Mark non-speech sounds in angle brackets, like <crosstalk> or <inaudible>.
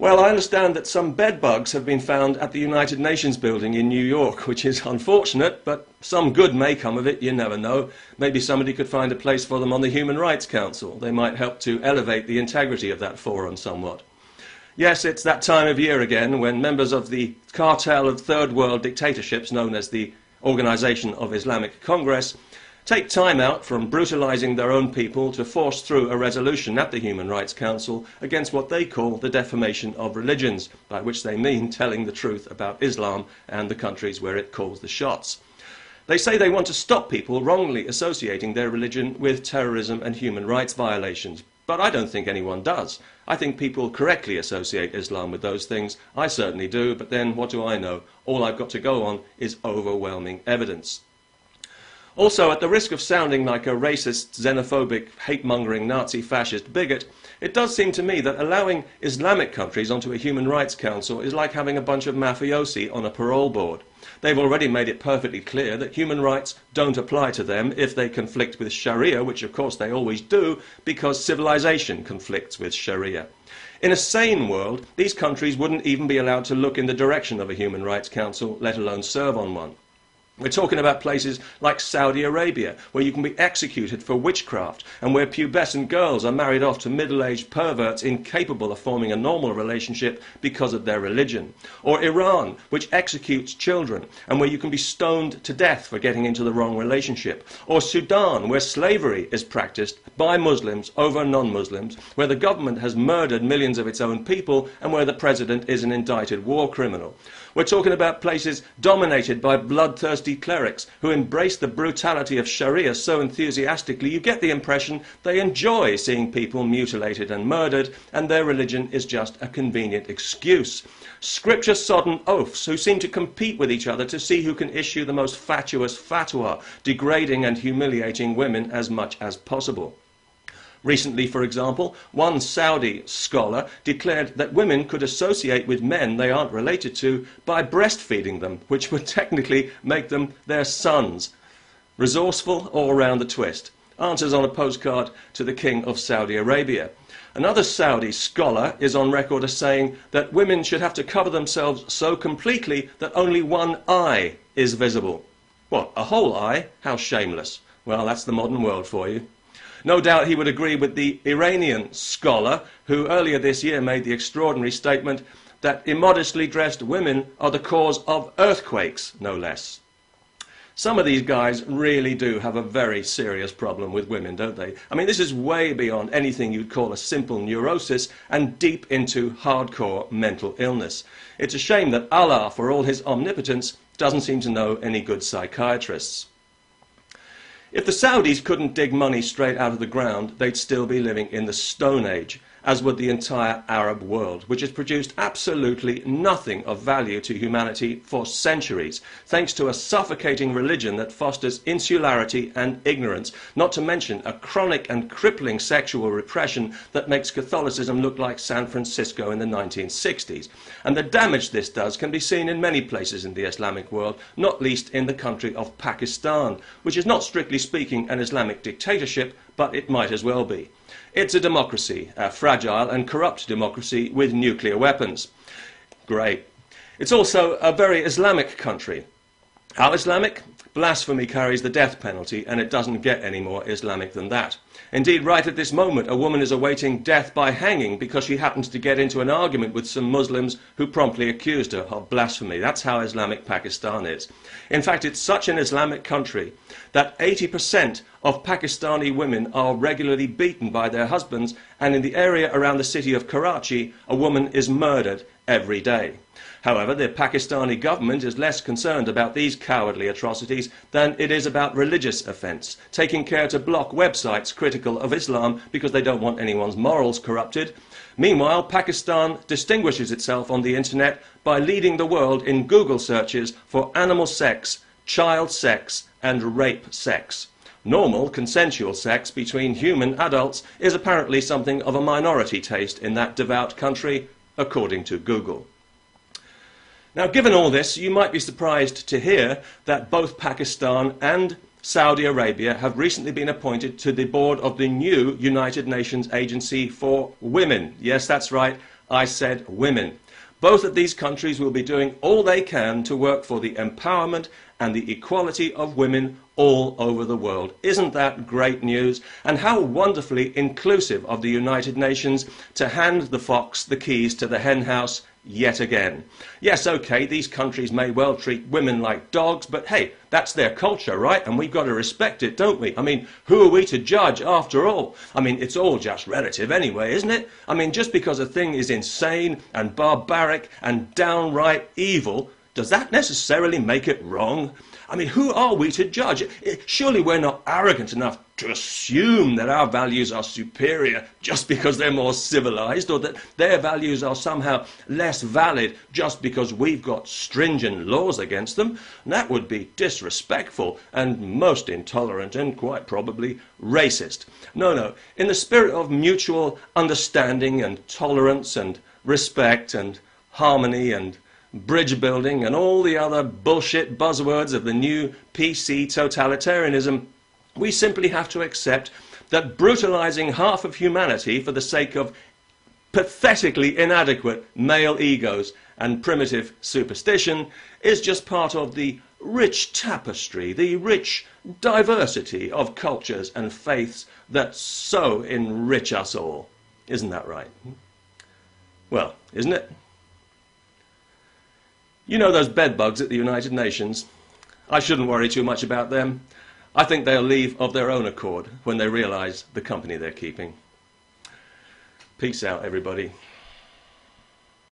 Well, I understand that some bed bugs have been found at the United Nations building in New York, <laughs> which is unfortunate, but some good may come of it, you never know. Maybe somebody could find a place for them on the Human Rights Council. They might help to elevate the integrity of that forum somewhat. Yes, it's that time of year again when members of the cartel of third world dictatorships, known as the Organization of Islamic Congress, take time out from brutalizing their own people to force through a resolution at the Human Rights Council against what they call the defamation of religions, by which they mean telling the truth about Islam and the countries where it calls the shots. They say they want to stop people wrongly associating their religion with terrorism and human rights violations, but I don't think anyone does. I think people correctly associate Islam with those things. I certainly do, but then what do I know? All I've got to go on is overwhelming evidence. Also, at the risk of sounding like a racist, xenophobic, hate-mongering Nazi fascist bigot, it does seem to me that allowing Islamic countries onto a Human Rights Council is like having a bunch of mafiosi on a parole board. They've already made it perfectly clear that human rights don't apply to them if they conflict with Sharia, which of course they always do, because civilization conflicts with Sharia. In a sane world, these countries wouldn't even be allowed to look in the direction of a Human Rights Council, let alone serve on one. We're talking about places like Saudi Arabia, where you can be executed for witchcraft, and where pubescent girls are married off to middle-aged perverts incapable of forming a normal relationship because of their religion. Or Iran, which executes children, and where you can be stoned to death for getting into the wrong relationship. Or Sudan, where slavery is practiced by Muslims over non-Muslims, where the government has murdered millions of its own people, and where the president is an indicted war criminal. We're talking about places dominated by bloodthirsty clerics who embrace the brutality of Sharia so enthusiastically you get the impression they enjoy seeing people mutilated and murdered and their religion is just a convenient excuse. Scripture sodden oafs who seem to compete with each other to see who can issue the most fatuous fatwa, degrading and humiliating women as much as possible. Recently, for example, one Saudi scholar declared that women could associate with men they aren't related to by breastfeeding them, which would technically make them their sons. Resourceful all round the twist. Answers on a postcard to the King of Saudi Arabia. Another Saudi scholar is on record as saying that women should have to cover themselves so completely that only one eye is visible. What, a whole eye? How shameless. Well, that's the modern world for you. No doubt he would agree with the Iranian scholar who earlier this year made the extraordinary statement that immodestly dressed women are the cause of earthquakes, no less. Some of these guys really do have a very serious problem with women, don't they? I mean, this is way beyond anything you'd call a simple neurosis and deep into hardcore mental illness. It's a shame that Allah, for all his omnipotence, doesn't seem to know any good psychiatrists. If the Saudis couldn't dig money straight out of the ground, they'd still be living in the Stone Age as would the entire Arab world, which has produced absolutely nothing of value to humanity for centuries, thanks to a suffocating religion that fosters insularity and ignorance, not to mention a chronic and crippling sexual repression that makes Catholicism look like San Francisco in the 1960s. And the damage this does can be seen in many places in the Islamic world, not least in the country of Pakistan, which is not strictly speaking an Islamic dictatorship, but it might as well be. It's a democracy, a fragile and corrupt democracy with nuclear weapons. Great. It's also a very Islamic country. How Islamic? Blasphemy carries the death penalty, and it doesn't get any more Islamic than that. Indeed, right at this moment, a woman is awaiting death by hanging because she happens to get into an argument with some Muslims who promptly accused her of blasphemy. That's how Islamic Pakistan is. In fact, it's such an Islamic country that 80% of Pakistani women are regularly beaten by their husbands, and in the area around the city of Karachi, a woman is murdered every day. However, the Pakistani government is less concerned about these cowardly atrocities than it is about religious offence, taking care to block websites critical of Islam because they don't want anyone's morals corrupted. Meanwhile, Pakistan distinguishes itself on the internet by leading the world in Google searches for animal sex, child sex, and rape sex. Normal, consensual sex between human adults is apparently something of a minority taste in that devout country, according to Google. Now, given all this, you might be surprised to hear that both Pakistan and Saudi Arabia have recently been appointed to the board of the new United Nations Agency for Women. Yes, that's right. I said women. Both of these countries will be doing all they can to work for the empowerment and the equality of women all over the world. Isn't that great news? And how wonderfully inclusive of the United Nations to hand the fox the keys to the henhouse yet again. Yes, okay, these countries may well treat women like dogs, but hey, that's their culture, right? And we've got to respect it, don't we? I mean, who are we to judge after all? I mean, it's all just relative anyway, isn't it? I mean, just because a thing is insane and barbaric and downright evil, does that necessarily make it wrong? I mean, who are we to judge? Eh, surely we're not arrogant enough to assume that our values are superior just because they're more civilized or that their values are somehow less valid just because we've got stringent laws against them. that would be disrespectful and most intolerant and quite probably racist. No, no. In the spirit of mutual understanding and tolerance and respect and harmony and bridge building, and all the other bullshit buzzwords of the new PC totalitarianism, we simply have to accept that brutalizing half of humanity for the sake of pathetically inadequate male egos and primitive superstition is just part of the rich tapestry, the rich diversity of cultures and faiths that so enrich us all. Isn't that right? Hmm? Well, isn't it? You know those bedbugs at the United Nations? I shouldn't worry too much about them. I think they'll leave of their own accord when they realize the company they're keeping. Peace out, everybody.